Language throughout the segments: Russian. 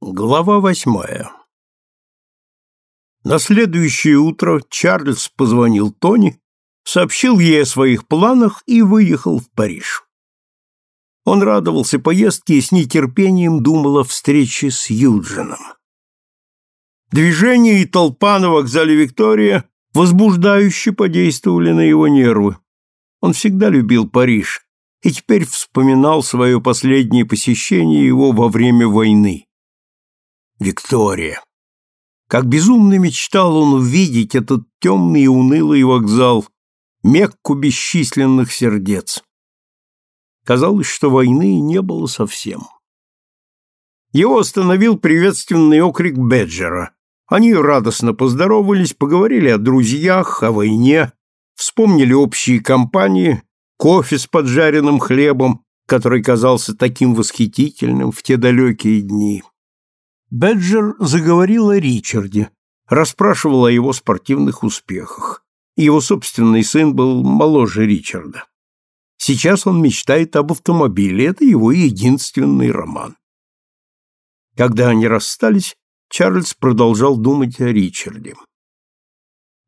Глава восьмая На следующее утро Чарльз позвонил Тони, сообщил ей о своих планах и выехал в Париж. Он радовался поездке и с нетерпением думал о встрече с Юджином. Движение и толпа на вокзале Виктория возбуждающе подействовали на его нервы. Он всегда любил Париж и теперь вспоминал свое последнее посещение его во время войны. Виктория. Как безумно мечтал он увидеть этот темный и унылый вокзал, Мекку бесчисленных сердец. Казалось, что войны не было совсем. Его остановил приветственный окрик Беджера. Они радостно поздоровались, поговорили о друзьях, о войне, вспомнили общие компании, кофе с поджаренным хлебом, который казался таким восхитительным в те далекие дни. Беджер заговорил о Ричарде, расспрашивал о его спортивных успехах. Его собственный сын был моложе Ричарда. Сейчас он мечтает об автомобиле, это его единственный роман. Когда они расстались, Чарльз продолжал думать о Ричарде.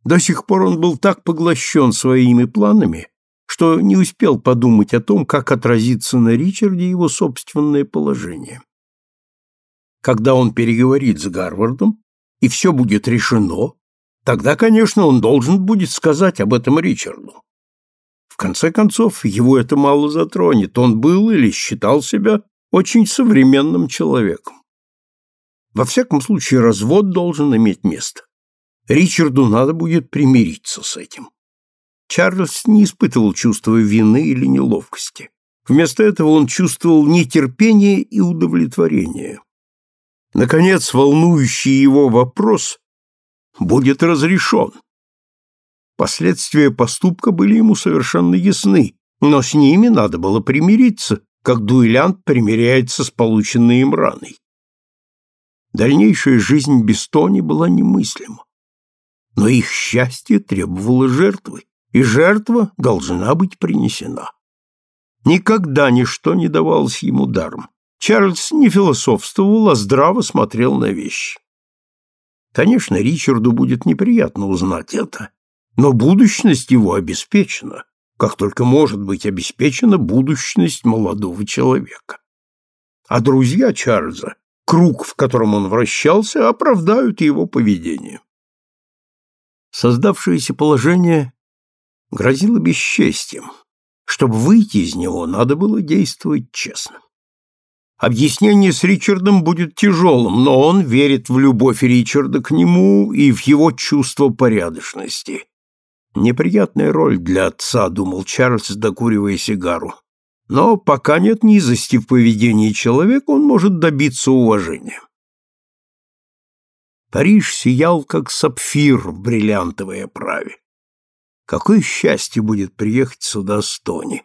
До сих пор он был так поглощен своими планами, что не успел подумать о том, как отразится на Ричарде его собственное положение. Когда он переговорит с Гарвардом, и все будет решено, тогда, конечно, он должен будет сказать об этом Ричарду. В конце концов, его это мало затронет, он был или считал себя очень современным человеком. Во всяком случае, развод должен иметь место. Ричарду надо будет примириться с этим. Чарльз не испытывал чувства вины или неловкости. Вместо этого он чувствовал нетерпение и удовлетворение. Наконец, волнующий его вопрос будет разрешен. Последствия поступка были ему совершенно ясны, но с ними надо было примириться, как дуэлянт примиряется с полученной им раной. Дальнейшая жизнь без Тони была немыслима. Но их счастье требовало жертвы, и жертва должна быть принесена. Никогда ничто не давалось ему даром. Чарльз не философствовал, а здраво смотрел на вещи. Конечно, Ричарду будет неприятно узнать это, но будущность его обеспечена, как только может быть обеспечена будущность молодого человека. А друзья Чарльза, круг, в котором он вращался, оправдают его поведение. Создавшееся положение грозило бесчестием. Чтобы выйти из него, надо было действовать честно. Объяснение с Ричардом будет тяжелым, но он верит в любовь Ричарда к нему и в его чувство порядочности. Неприятная роль для отца, думал Чарльз, докуривая сигару. Но пока нет низости в поведении человека, он может добиться уважения. Париж сиял, как сапфир в бриллиантовой оправе. Какое счастье будет приехать сюда с Тони!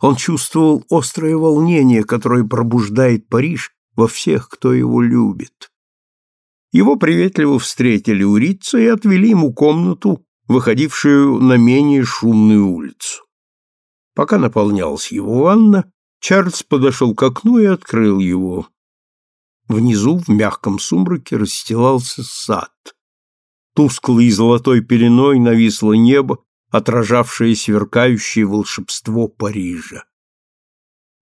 Он чувствовал острое волнение, которое пробуждает Париж во всех, кто его любит. Его приветливо встретили у Рица и отвели ему комнату, выходившую на менее шумную улицу. Пока наполнялась его ванна, Чарльз подошел к окну и открыл его. Внизу, в мягком сумраке, расстилался сад. Тусклой золотой пеленой нависло небо, отражавшее сверкающее волшебство Парижа.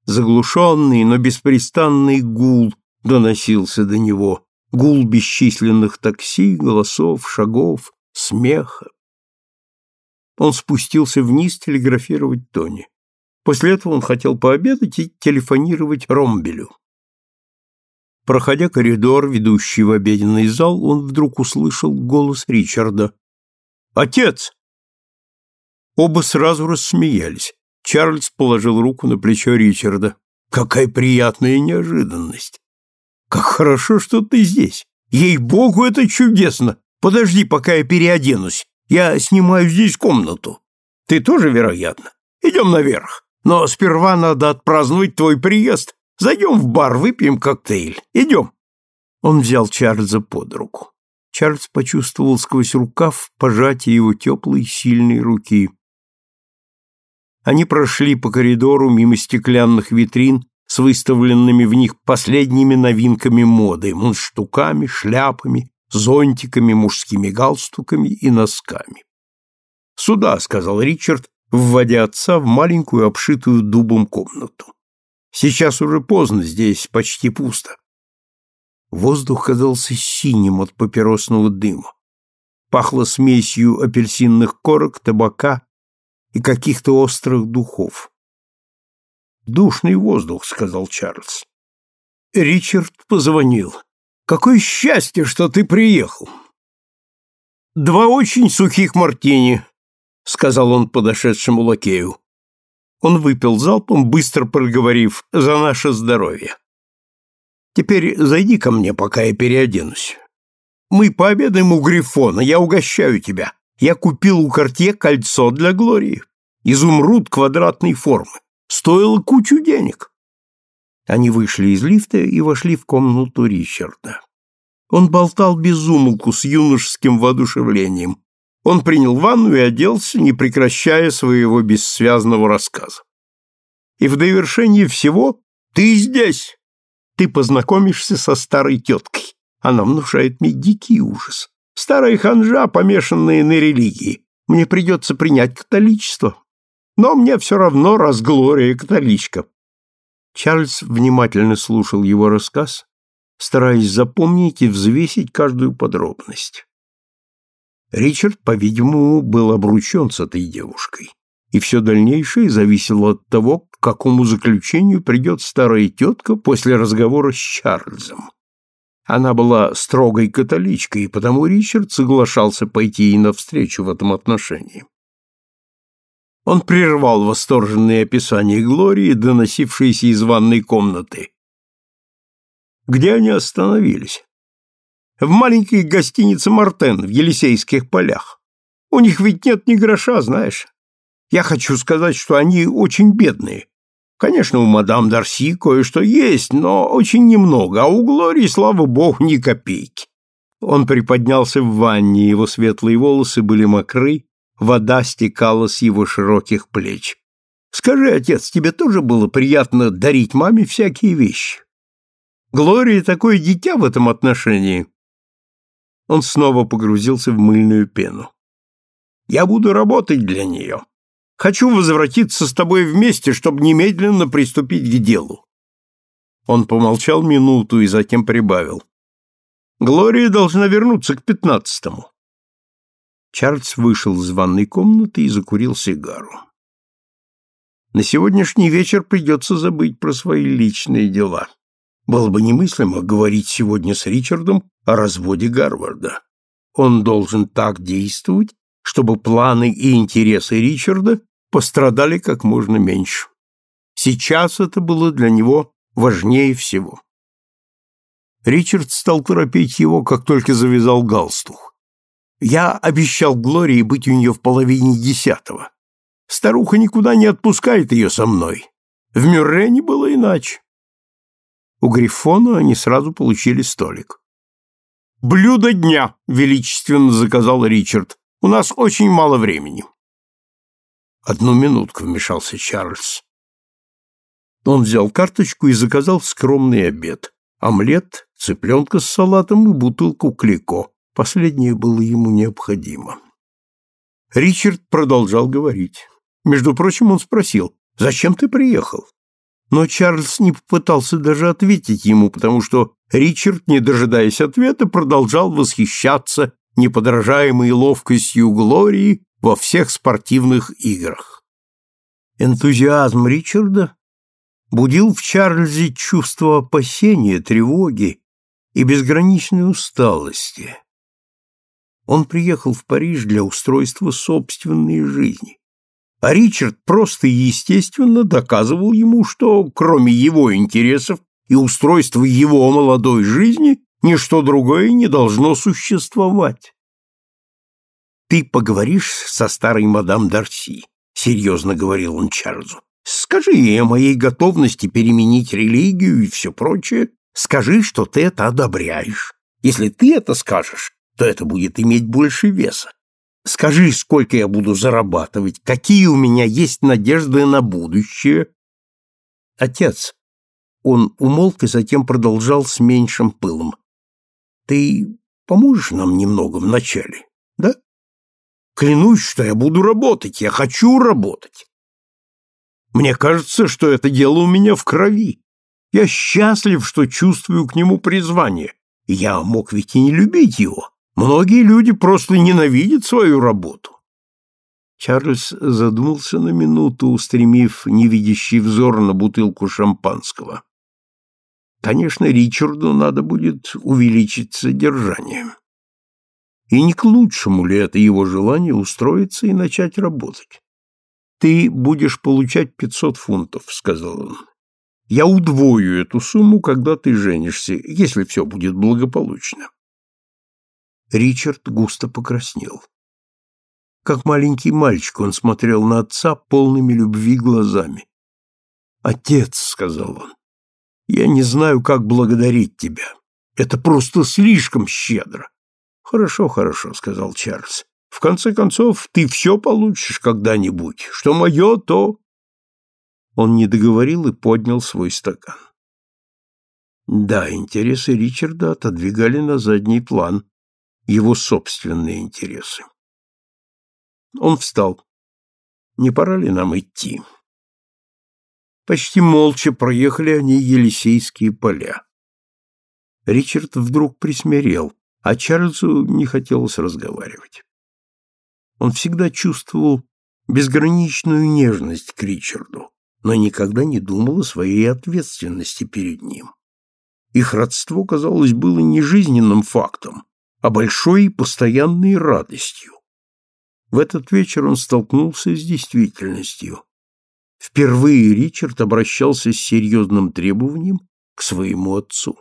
Заглушенный, но беспрестанный гул доносился до него, гул бесчисленных такси, голосов, шагов, смеха. Он спустился вниз телеграфировать Тони. После этого он хотел пообедать и телефонировать Ромбелю. Проходя коридор, ведущий в обеденный зал, он вдруг услышал голос Ричарда. «Отец!» Оба сразу рассмеялись. Чарльз положил руку на плечо Ричарда. «Какая приятная неожиданность! Как хорошо, что ты здесь! Ей-богу, это чудесно! Подожди, пока я переоденусь. Я снимаю здесь комнату. Ты тоже, вероятно. Идем наверх. Но сперва надо отпраздновать твой приезд. Зайдем в бар, выпьем коктейль. Идем». Он взял Чарльза под руку. Чарльз почувствовал сквозь рукав пожатие его теплой, сильной руки. Они прошли по коридору мимо стеклянных витрин с выставленными в них последними новинками моды, мундштуками, шляпами, зонтиками, мужскими галстуками и носками. «Сюда», — сказал Ричард, вводя отца в маленькую обшитую дубом комнату. «Сейчас уже поздно, здесь почти пусто». Воздух казался синим от папиросного дыма. Пахло смесью апельсинных корок, табака и каких-то острых духов. «Душный воздух», — сказал Чарльз. Ричард позвонил. «Какое счастье, что ты приехал!» «Два очень сухих мартини», — сказал он подошедшему лакею. Он выпил залпом, быстро проговорив «за наше здоровье». «Теперь зайди ко мне, пока я переоденусь. Мы пообедаем у Грифона, я угощаю тебя. Я купил у Кортье кольцо для Глории. Изумруд квадратной формы. Стоило кучу денег. Они вышли из лифта и вошли в комнату Ричарда. Он болтал без умолку с юношеским воодушевлением. Он принял ванну и оделся, не прекращая своего бессвязного рассказа. И в довершении всего ты здесь. Ты познакомишься со старой теткой. Она внушает мне дикий ужас. Старая ханжа, помешанная на религии. Мне придется принять католичество. Но мне все равно, раз Глория католичка. Чарльз внимательно слушал его рассказ, стараясь запомнить и взвесить каждую подробность. Ричард, по-видимому, был обручен с этой девушкой, и все дальнейшее зависело от того, к какому заключению придет старая тетка после разговора с Чарльзом. Она была строгой католичкой, и потому Ричард соглашался пойти ей навстречу в этом отношении. Он прервал восторженные описания Глории, доносившиеся из ванной комнаты. Где они остановились? В маленькой гостинице «Мартен» в Елисейских полях. У них ведь нет ни гроша, знаешь. Я хочу сказать, что они очень бедные. Конечно, у мадам Дарси кое-что есть, но очень немного, а у Глории, слава богу, ни копейки. Он приподнялся в ванне, его светлые волосы были мокры, Вода стекала с его широких плеч. «Скажи, отец, тебе тоже было приятно дарить маме всякие вещи? Глория такое дитя в этом отношении». Он снова погрузился в мыльную пену. «Я буду работать для нее. Хочу возвратиться с тобой вместе, чтобы немедленно приступить к делу». Он помолчал минуту и затем прибавил. «Глория должна вернуться к пятнадцатому. Чарльз вышел из ванной комнаты и закурил сигару. На сегодняшний вечер придется забыть про свои личные дела. Было бы немыслимо говорить сегодня с Ричардом о разводе Гарварда. Он должен так действовать, чтобы планы и интересы Ричарда пострадали как можно меньше. Сейчас это было для него важнее всего. Ричард стал торопить его, как только завязал галстук. Я обещал Глории быть у нее в половине десятого. Старуха никуда не отпускает ее со мной. В Мюррене было иначе. У Грифона они сразу получили столик. «Блюдо дня!» — величественно заказал Ричард. «У нас очень мало времени». «Одну минутку», — вмешался Чарльз. Он взял карточку и заказал скромный обед. Омлет, цыпленка с салатом и бутылку клико. Последнее было ему необходимо. Ричард продолжал говорить. Между прочим, он спросил, «Зачем ты приехал?» Но Чарльз не попытался даже ответить ему, потому что Ричард, не дожидаясь ответа, продолжал восхищаться неподражаемой ловкостью Глории во всех спортивных играх. Энтузиазм Ричарда будил в Чарльзе чувство опасения, тревоги и безграничной усталости. Он приехал в Париж для устройства собственной жизни. А Ричард просто и естественно доказывал ему, что кроме его интересов и устройства его молодой жизни ничто другое не должно существовать. «Ты поговоришь со старой мадам Дарси», — серьезно говорил он Чарльзу. «Скажи ей о моей готовности переменить религию и все прочее. Скажи, что ты это одобряешь. Если ты это скажешь, то это будет иметь больше веса. Скажи, сколько я буду зарабатывать, какие у меня есть надежды на будущее. Отец, Он умолк и затем продолжал с меньшим пылом. Ты поможешь нам немного вначале, да? Клянусь, что я буду работать, я хочу работать. Мне кажется, что это дело у меня в крови. Я счастлив, что чувствую к нему призвание. Я мог ведь и не любить его. Многие люди просто ненавидят свою работу. Чарльз задумался на минуту, устремив невидящий взор на бутылку шампанского. Конечно, Ричарду надо будет увеличить содержание. И не к лучшему ли это его желание устроиться и начать работать? «Ты будешь получать пятьсот фунтов», — сказал он. «Я удвою эту сумму, когда ты женишься, если все будет благополучно». Ричард густо покраснел. Как маленький мальчик он смотрел на отца полными любви глазами. «Отец», — сказал он, — «я не знаю, как благодарить тебя. Это просто слишком щедро». «Хорошо, хорошо», — сказал Чарльз. «В конце концов, ты все получишь когда-нибудь. Что мое, то...» Он не договорил и поднял свой стакан. Да, интересы Ричарда отодвигали на задний план его собственные интересы. Он встал. Не пора ли нам идти? Почти молча проехали они Елисейские поля. Ричард вдруг присмирел, а Чарльзу не хотелось разговаривать. Он всегда чувствовал безграничную нежность к Ричарду, но никогда не думал о своей ответственности перед ним. Их родство, казалось, было не жизненным фактом, а большой и постоянной радостью. В этот вечер он столкнулся с действительностью. Впервые Ричард обращался с серьезным требованием к своему отцу.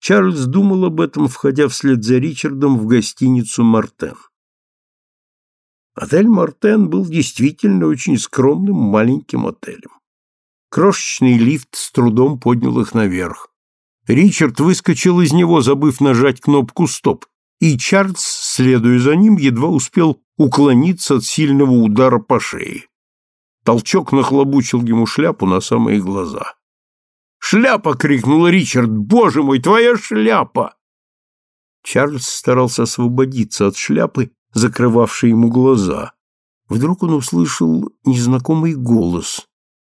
Чарльз думал об этом, входя вслед за Ричардом в гостиницу «Мартен». Отель «Мартен» был действительно очень скромным маленьким отелем. Крошечный лифт с трудом поднял их наверх. Ричард выскочил из него, забыв нажать кнопку «Стоп», и Чарльз, следуя за ним, едва успел уклониться от сильного удара по шее. Толчок нахлобучил ему шляпу на самые глаза. «Шляпа!» — крикнул Ричард. «Боже мой, твоя шляпа!» Чарльз старался освободиться от шляпы, закрывавшей ему глаза. Вдруг он услышал незнакомый голос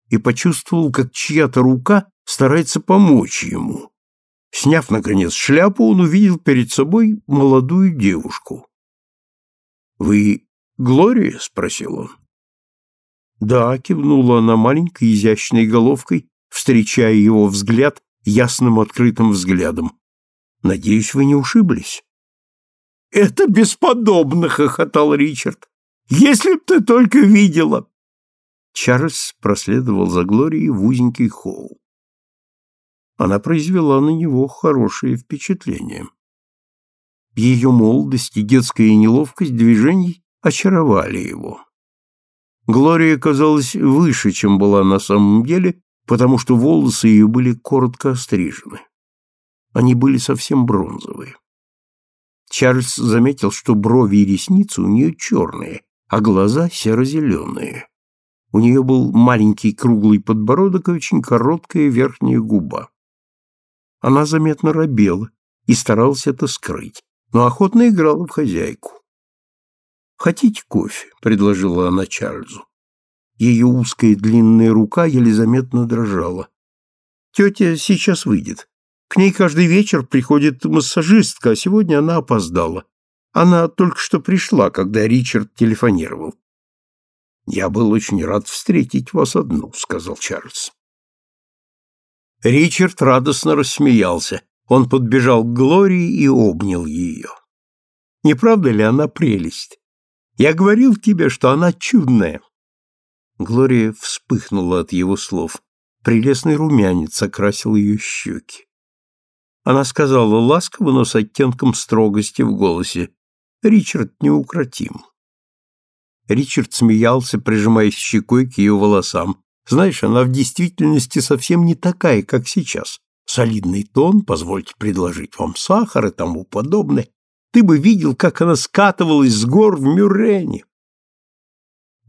и почувствовал, как чья-то рука старается помочь ему. Сняв, наконец, шляпу, он увидел перед собой молодую девушку. «Вы Глория?» — спросил он. «Да», — кивнула она маленькой изящной головкой, встречая его взгляд ясным открытым взглядом. «Надеюсь, вы не ушиблись?» «Это бесподобно!» — хохотал Ричард. «Если б ты только видела!» Чарльз проследовал за Глорией в узенький холл она произвела на него хорошее впечатление. Ее молодость и детская неловкость движений очаровали его. Глория казалась выше, чем была на самом деле, потому что волосы ее были коротко острижены. Они были совсем бронзовые. Чарльз заметил, что брови и ресницы у нее черные, а глаза серо-зеленые. У нее был маленький круглый подбородок и очень короткая верхняя губа. Она заметно робела и старалась это скрыть, но охотно играла в хозяйку. «Хотите кофе?» — предложила она Чарльзу. Ее узкая длинная рука еле заметно дрожала. «Тетя сейчас выйдет. К ней каждый вечер приходит массажистка, а сегодня она опоздала. Она только что пришла, когда Ричард телефонировал. «Я был очень рад встретить вас одну», — сказал Чарльз. Ричард радостно рассмеялся. Он подбежал к Глории и обнял ее. Не правда ли она прелесть? Я говорил тебе, что она чудная. Глория вспыхнула от его слов. Прелестный румянец окрасил ее щеки. Она сказала ласково, но с оттенком строгости в голосе. Ричард неукротим. Ричард смеялся, прижимаясь щекой к ее волосам. Знаешь, она в действительности совсем не такая, как сейчас. Солидный тон, позвольте предложить вам сахар и тому подобное. Ты бы видел, как она скатывалась с гор в Мюррене.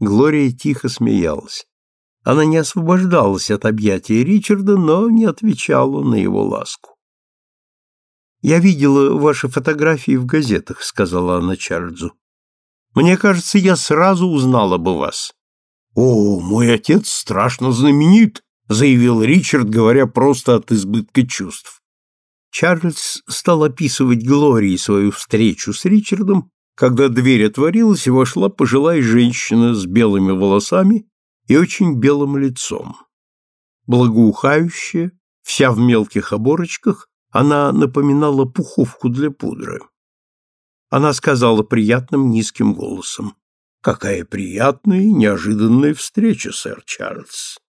Глория тихо смеялась. Она не освобождалась от объятия Ричарда, но не отвечала на его ласку. «Я видела ваши фотографии в газетах», — сказала она Чарльзу. «Мне кажется, я сразу узнала бы вас». «О, мой отец страшно знаменит», — заявил Ричард, говоря просто от избытка чувств. Чарльз стал описывать Глории свою встречу с Ричардом, когда дверь отворилась и вошла пожилая женщина с белыми волосами и очень белым лицом. Благоухающая, вся в мелких оборочках, она напоминала пуховку для пудры. Она сказала приятным низким голосом. «Какая приятная и неожиданная встреча, сэр Чарльз!»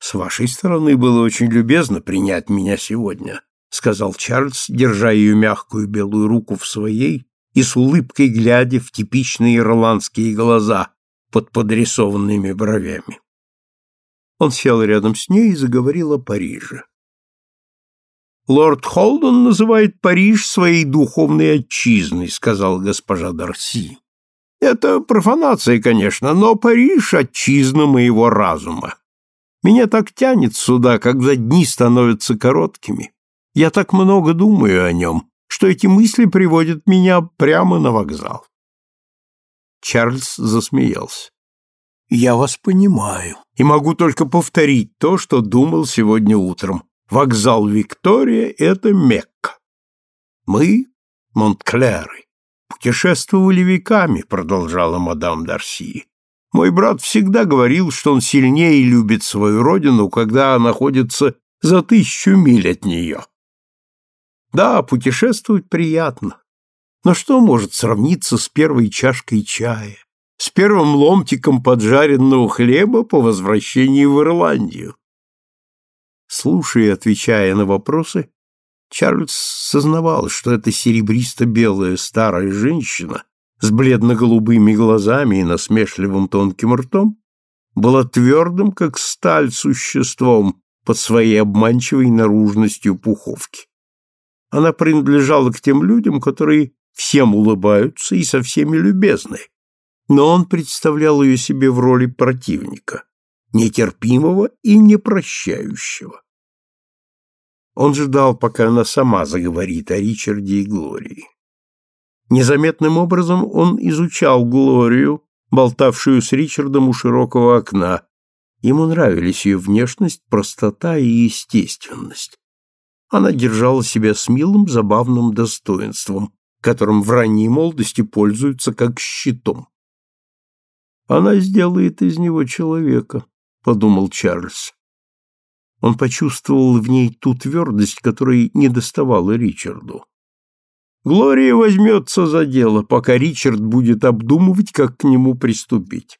«С вашей стороны было очень любезно принять меня сегодня», сказал Чарльз, держа ее мягкую белую руку в своей и с улыбкой глядя в типичные ирландские глаза, под подрисованными бровями. Он сел рядом с ней и заговорил о Париже. «Лорд Холден называет Париж своей духовной отчизной», — сказал госпожа Дарси. «Это профанация, конечно, но Париж — отчизна моего разума. Меня так тянет сюда, когда дни становятся короткими. Я так много думаю о нем, что эти мысли приводят меня прямо на вокзал. Чарльз засмеялся. «Я вас понимаю и могу только повторить то, что думал сегодня утром. Вокзал Виктория — это Мекка. Мы, Монтклеры, путешествовали веками», — продолжала мадам Дарси. «Мой брат всегда говорил, что он сильнее любит свою родину, когда находится за тысячу миль от нее. Да, путешествовать приятно, но что может сравниться с первой чашкой чая, с первым ломтиком поджаренного хлеба по возвращении в Ирландию? Слушая и отвечая на вопросы, Чарльз сознавал, что эта серебристо-белая старая женщина с бледно-голубыми глазами и насмешливым тонким ртом была твердым, как сталь, существом под своей обманчивой наружностью пуховки. Она принадлежала к тем людям, которые всем улыбаются и со всеми любезны. Но он представлял ее себе в роли противника, нетерпимого и непрощающего. Он ждал, пока она сама заговорит о Ричарде и Глории. Незаметным образом он изучал Глорию, болтавшую с Ричардом у широкого окна. Ему нравились ее внешность, простота и естественность. Она держала себя с милым, забавным достоинством, которым в ранней молодости пользуются как щитом. «Она сделает из него человека», — подумал Чарльз. Он почувствовал в ней ту твердость, которой не доставала Ричарду. Глория возьмется за дело, пока Ричард будет обдумывать, как к нему приступить.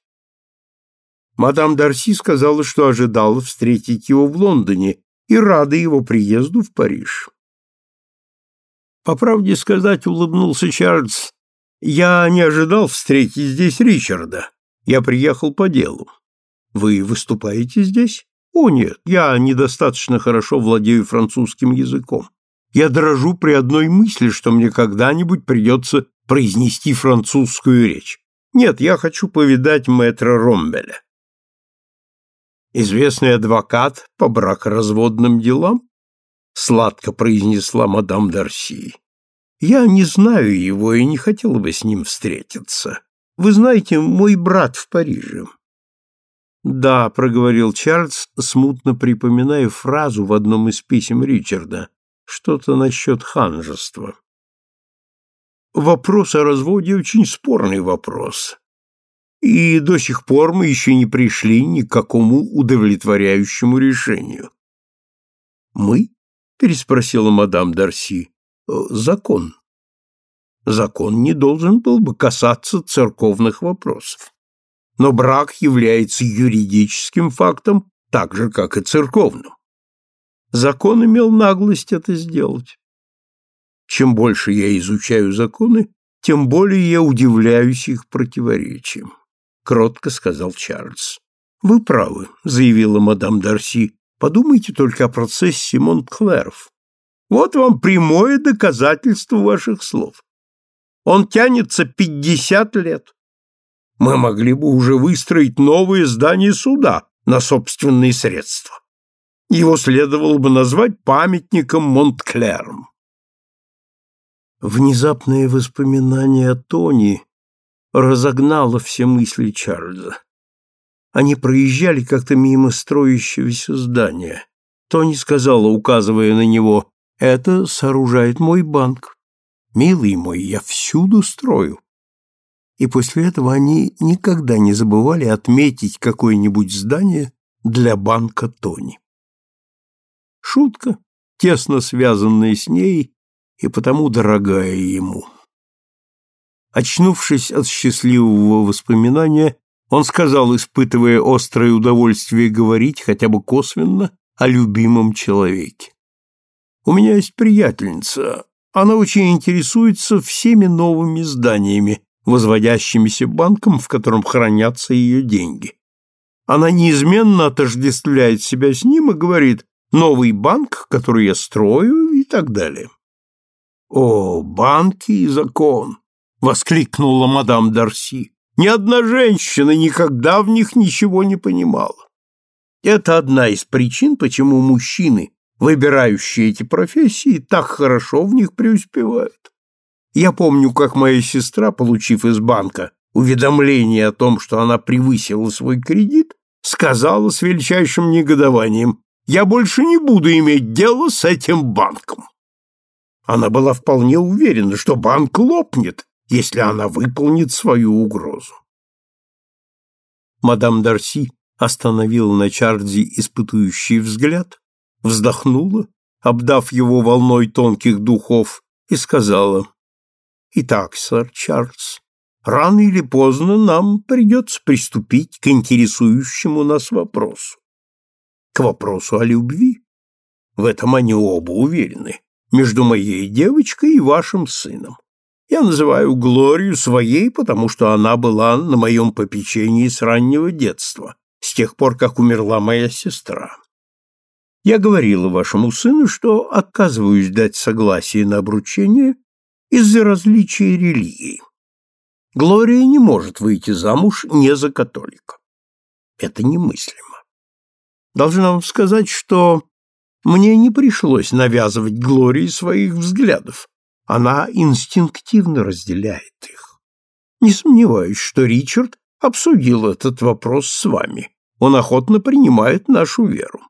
Мадам Дарси сказала, что ожидала встретить его в Лондоне и рада его приезду в Париж. По правде сказать, улыбнулся Чарльз, я не ожидал встретить здесь Ричарда. Я приехал по делу. Вы выступаете здесь? О, нет, я недостаточно хорошо владею французским языком. Я дрожу при одной мысли, что мне когда-нибудь придется произнести французскую речь. Нет, я хочу повидать мэтра Ромбеля. Известный адвокат по бракоразводным делам? сладко произнесла мадам Дарси. Я не знаю его и не хотела бы с ним встретиться. Вы знаете, мой брат в Париже. Да, проговорил Чарльз, смутно припоминая фразу в одном из писем Ричарда, что-то насчет ханжества. Вопрос о разводе очень спорный вопрос. И до сих пор мы еще не пришли ни к какому удовлетворяющему решению. Мы? переспросила мадам Дарси. «Э, закон. Закон не должен был бы касаться церковных вопросов. Но брак является юридическим фактом, так же, как и церковным. Закон имел наглость это сделать. Чем больше я изучаю законы, тем более я удивляюсь их противоречиям, кротко сказал Чарльз. Вы правы, заявила мадам Дарси, Подумайте только о процессе Монтклеров. Вот вам прямое доказательство ваших слов. Он тянется пятьдесят лет. Мы могли бы уже выстроить новое здание суда на собственные средства. Его следовало бы назвать памятником Монтклером. Внезапное воспоминание о Тони разогнало все мысли Чарльза. Они проезжали как-то мимо строящегося здания. Тони сказала, указывая на него, «Это сооружает мой банк. Милый мой, я всюду строю». И после этого они никогда не забывали отметить какое-нибудь здание для банка Тони. Шутка, тесно связанная с ней и потому дорогая ему. Очнувшись от счастливого воспоминания, он сказал, испытывая острое удовольствие говорить хотя бы косвенно о любимом человеке. «У меня есть приятельница. Она очень интересуется всеми новыми зданиями, возводящимися банком, в котором хранятся ее деньги. Она неизменно отождествляет себя с ним и говорит «новый банк, который я строю» и так далее. «О, банки и закон!» — воскликнула мадам Дарси. Ни одна женщина никогда в них ничего не понимала. Это одна из причин, почему мужчины, выбирающие эти профессии, так хорошо в них преуспевают. Я помню, как моя сестра, получив из банка уведомление о том, что она превысила свой кредит, сказала с величайшим негодованием, «Я больше не буду иметь дело с этим банком». Она была вполне уверена, что банк лопнет, если она выполнит свою угрозу. Мадам Дарси остановила на Чарльзе испытующий взгляд, вздохнула, обдав его волной тонких духов, и сказала, «Итак, сэр Чарльз, рано или поздно нам придется приступить к интересующему нас вопросу. К вопросу о любви. В этом они оба уверены, между моей девочкой и вашим сыном. Я называю Глорию своей, потому что она была на моем попечении с раннего детства, с тех пор, как умерла моя сестра. Я говорила вашему сыну, что отказываюсь дать согласие на обручение из-за различия религии. Глория не может выйти замуж не за католика. Это немыслимо. Должна вам сказать, что мне не пришлось навязывать Глории своих взглядов, она инстинктивно разделяет их. Не сомневаюсь, что Ричард обсудил этот вопрос с вами. Он охотно принимает нашу веру.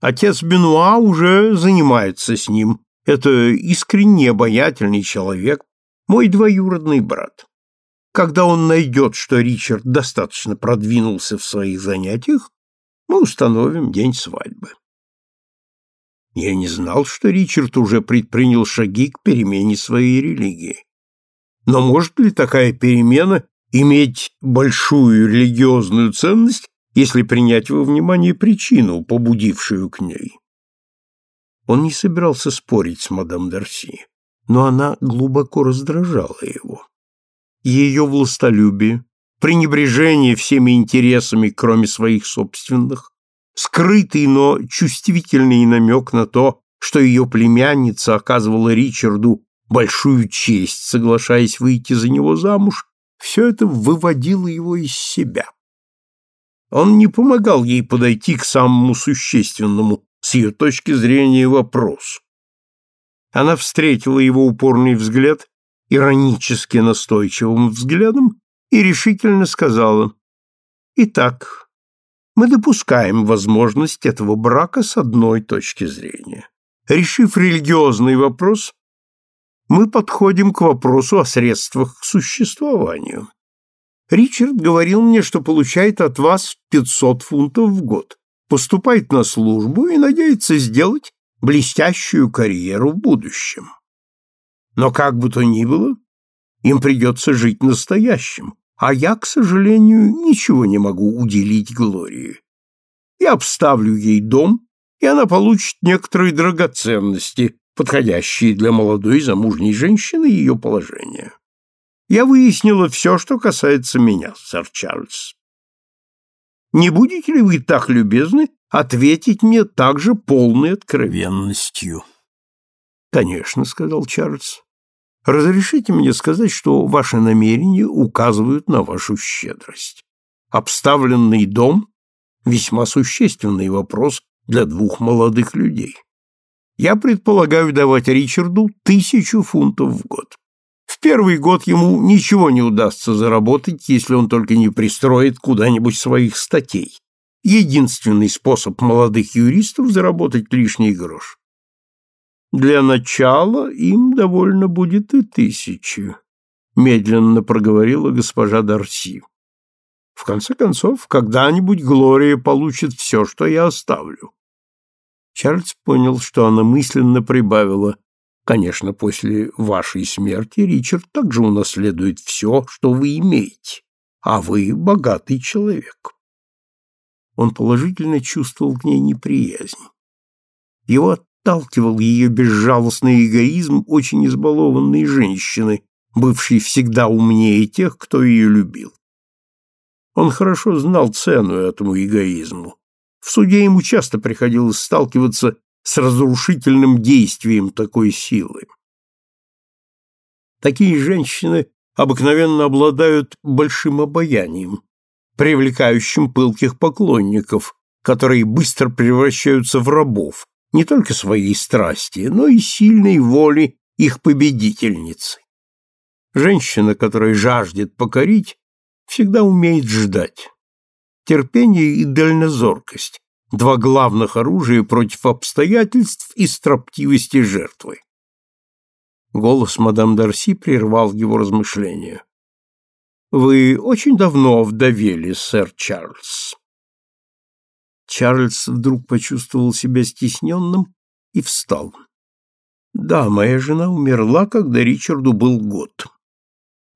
Отец Бенуа уже занимается с ним. Это искренне обаятельный человек, мой двоюродный брат. Когда он найдет, что Ричард достаточно продвинулся в своих занятиях, мы установим день свадьбы. Я не знал, что Ричард уже предпринял шаги к перемене своей религии. Но может ли такая перемена иметь большую религиозную ценность, если принять во внимание причину, побудившую к ней? Он не собирался спорить с мадам Дарси, но она глубоко раздражала его. Ее властолюбие, пренебрежение всеми интересами, кроме своих собственных, скрытый, но чувствительный намек на то, что ее племянница оказывала Ричарду большую честь, соглашаясь выйти за него замуж, все это выводило его из себя. Он не помогал ей подойти к самому существенному с ее точки зрения вопросу. Она встретила его упорный взгляд иронически настойчивым взглядом и решительно сказала, «Итак, мы допускаем возможность этого брака с одной точки зрения. Решив религиозный вопрос, мы подходим к вопросу о средствах к существованию. Ричард говорил мне, что получает от вас 500 фунтов в год, поступает на службу и надеется сделать блестящую карьеру в будущем. Но как бы то ни было, им придется жить настоящим, а я, к сожалению, ничего не могу уделить Глории. Я обставлю ей дом, и она получит некоторые драгоценности, подходящие для молодой замужней женщины ее положения. Я выяснила все, что касается меня, сэр Чарльз. Не будете ли вы так любезны ответить мне также полной откровенностью? — Конечно, — сказал Чарльз. Разрешите мне сказать, что ваши намерения указывают на вашу щедрость. Обставленный дом весьма существенный вопрос для двух молодых людей. Я предполагаю давать Ричарду тысячу фунтов в год. В первый год ему ничего не удастся заработать, если он только не пристроит куда-нибудь своих статей. Единственный способ молодых юристов заработать лишний грош. Для начала им довольно будет и тысячи, медленно проговорила госпожа Дарси. В конце концов, когда-нибудь Глория получит все, что я оставлю. Чарльз понял, что она мысленно прибавила. Конечно, после вашей смерти Ричард также унаследует все, что вы имеете, а вы богатый человек. Он положительно чувствовал к ней неприязнь. Его отталкивал ее безжалостный эгоизм очень избалованной женщины, бывшей всегда умнее тех, кто ее любил. Он хорошо знал цену этому эгоизму. В суде ему часто приходилось сталкиваться с разрушительным действием такой силы. Такие женщины обыкновенно обладают большим обаянием, привлекающим пылких поклонников, которые быстро превращаются в рабов не только своей страсти, но и сильной воли их победительницы. Женщина, которая жаждет покорить, всегда умеет ждать. Терпение и дальнозоркость – два главных оружия против обстоятельств и строптивости жертвы. Голос мадам Дарси прервал его размышления. «Вы очень давно вдовели, сэр Чарльз». Чарльз вдруг почувствовал себя стесненным и встал. «Да, моя жена умерла, когда Ричарду был год.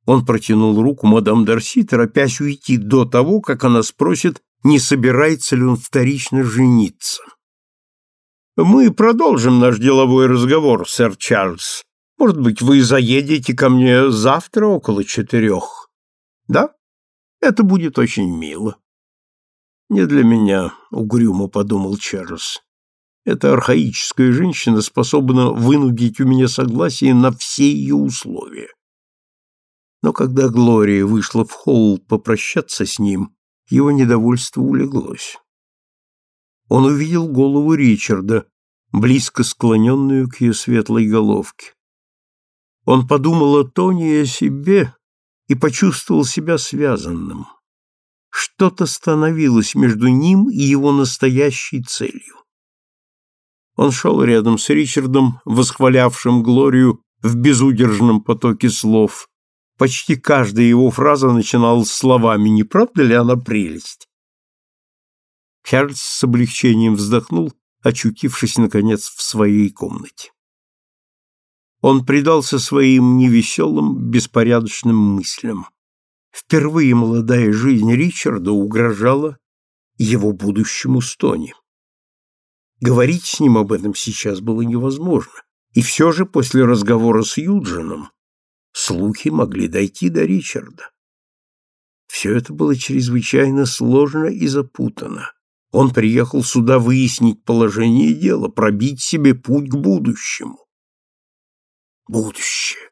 Он протянул руку мадам Дарси, торопясь уйти до того, как она спросит, не собирается ли он вторично жениться. «Мы продолжим наш деловой разговор, сэр Чарльз. Может быть, вы заедете ко мне завтра около четырех? Да? Это будет очень мило». «Не для меня», — угрюмо подумал Чарльз. «Эта архаическая женщина способна вынудить у меня согласие на все ее условия. Но когда Глория вышла в холл попрощаться с ним, его недовольство улеглось. Он увидел голову Ричарда, близко склоненную к ее светлой головке. Он подумал о Тони и о себе и почувствовал себя связанным. Что-то становилось между ним и его настоящей целью. Он шел рядом с Ричардом, восхвалявшим Глорию в безудержном потоке слов, Почти каждая его фраза начиналась словами «Не правда ли она прелесть?» Чарльз с облегчением вздохнул, очутившись, наконец, в своей комнате. Он предался своим невеселым, беспорядочным мыслям. Впервые молодая жизнь Ричарда угрожала его будущему стоне. Говорить с ним об этом сейчас было невозможно, и все же после разговора с Юджином слухи могли дойти до Ричарда. Все это было чрезвычайно сложно и запутано. Он приехал сюда выяснить положение дела, пробить себе путь к будущему. Будущее.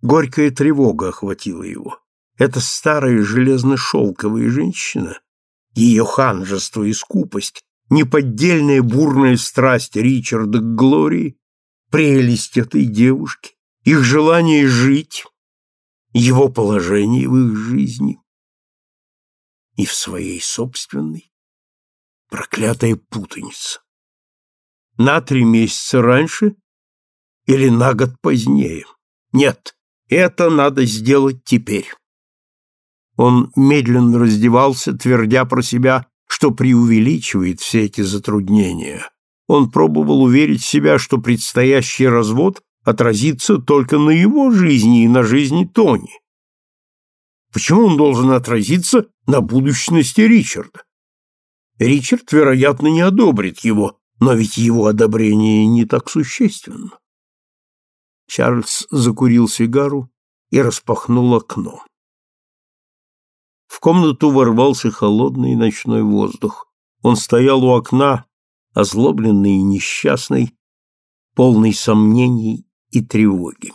Горькая тревога охватила его. Эта старая железно-шелковая женщина, ее ханжество и скупость, неподдельная бурная страсть Ричарда к Глории, прелесть этой девушки, их желание жить, его положение в их жизни и в своей собственной проклятая путаница. На три месяца раньше или на год позднее? Нет, это надо сделать теперь. Он медленно раздевался, твердя про себя, что преувеличивает все эти затруднения. Он пробовал уверить себя, что предстоящий развод отразится только на его жизни и на жизни Тони. Почему он должен отразиться на будущности Ричарда? Ричард, вероятно, не одобрит его, но ведь его одобрение не так существенно. Чарльз закурил сигару и распахнул окно. В комнату ворвался холодный ночной воздух. Он стоял у окна, озлобленный и несчастный, полный сомнений и тревоги.